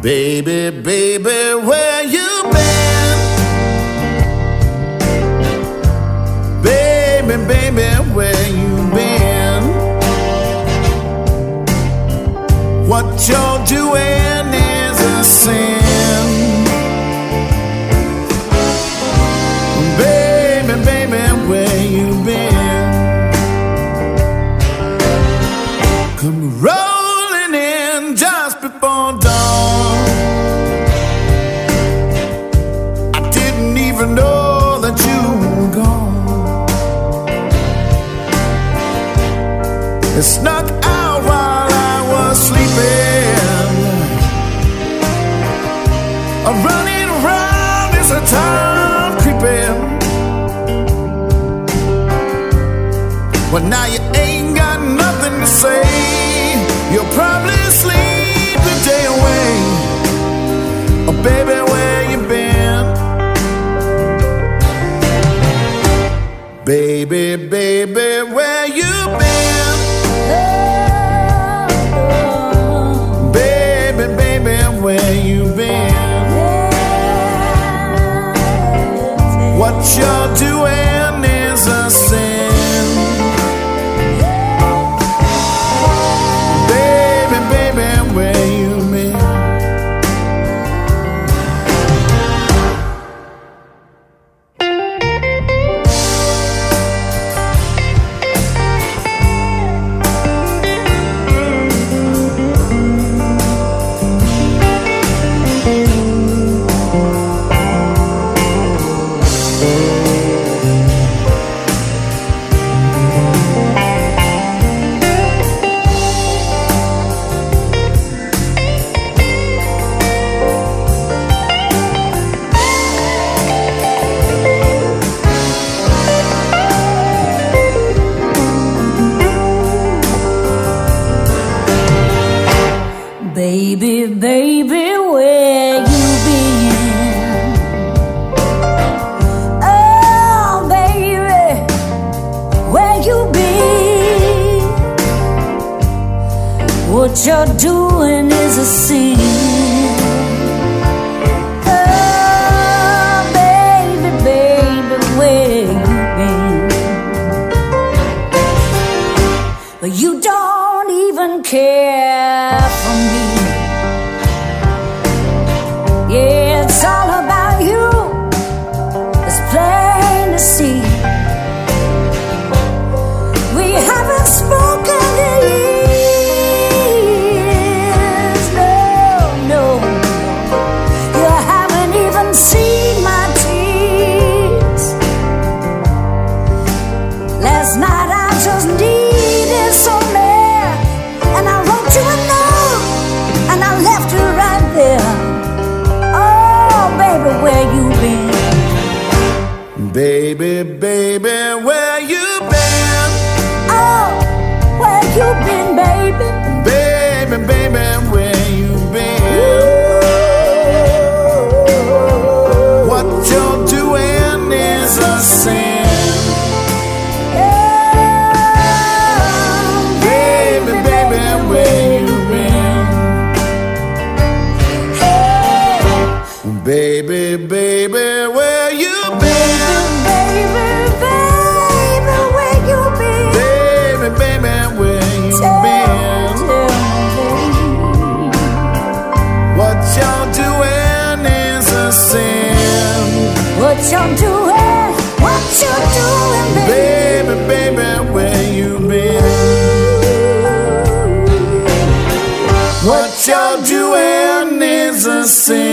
Baby, baby, where you been? Baby, baby, where you been? What you're doing Snuck out while I was sleeping. I'm running around this town creeping. Well, now you ain't got nothing to say. You'll probably sleep the day away. Oh, baby, where you been? Baby, baby, What you're doing Baby, baby, you're doing is a sin. Oh, baby, baby, where you been? But you don't even care Baby, baby, where you been? Oh, where you been, baby? Baby, baby, where you been? What you're doing is a sin. Baby, baby, where you been? Baby, baby, where you been? What you're doing, what you're doing, baby. Baby, baby, where you been? What you're doing is a sin.